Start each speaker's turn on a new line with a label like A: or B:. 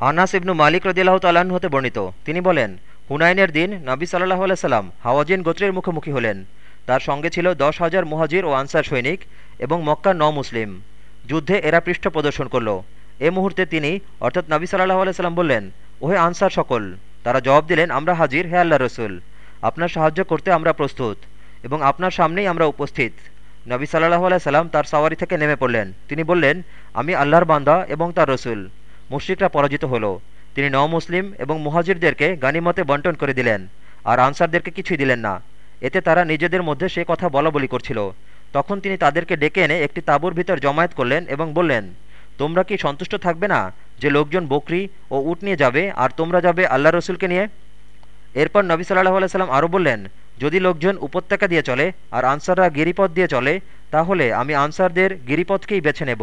A: আনাস ইবনু মালিক রদিল্লাহ তাল্লাহ্ন হতে বর্ণিত। তিনি বলেন, হুনাইনের দিন নবী সাল্লাহ আলাইসাল্লাম হাওয়াজিন গোত্রের মুখোমুখি হলেন। তার সঙ্গে ছিল দশ হাজার মুহাজির ও আনসার সৈনিক এবং মক্কা ন মুসলিম। যুদ্ধে এরা পৃষ্ঠ প্রদর্শন করল। এ মুহূর্তে তিনি, অর্থাৎ নবী সাল্লাহ আলাইসাল্লাম বললেন, ওহে আনসার সকল, তারা জবাব দিলেন, আমরা হাজির, হে আল্লাহ রসুল। আপনার সাহায্য করতে আমরা প্রস্তুত এবং আপনার সামনেই আমরা উপস্থিত। নবী সাল্লাহ আলাইসাল্লাম তার সাওয়ারি থেকে নেমে পড়লেন। তিনি বললেন, আমি আল্লাহর বান্দা এবং তার রসুল। মুশ্রিকরা পরাজিত হল। তিনি ন মুসলিম এবং মুহাজিরদেরকে গানিমতে বন্টন করে দিলেন, আর আনসারদেরকে কিছুই দিলেন না। এতে তারা নিজেদের মধ্যে সে কথা বলা বলি করছিল। তখন তিনি তাদেরকে ডেকে এনে একটি তাঁবুর ভিতর জমায়েত করলেন এবং বললেন, তোমরা কি সন্তুষ্ট থাকবে না যে লোকজন বকরি ও উট নিয়ে যাবে আর তোমরা যাবে আল্লাহ রসুলকে নিয়ে? এরপর নবী সাল্লাহ আলাইসাল্লাম আরও বললেন, যদি লোকজন উপত্যকা দিয়ে চলে আর আনসাররা গিরিপথ দিয়ে চলে, তাহলে আমি আনসারদের গিরিপথকেই বেছে নেব।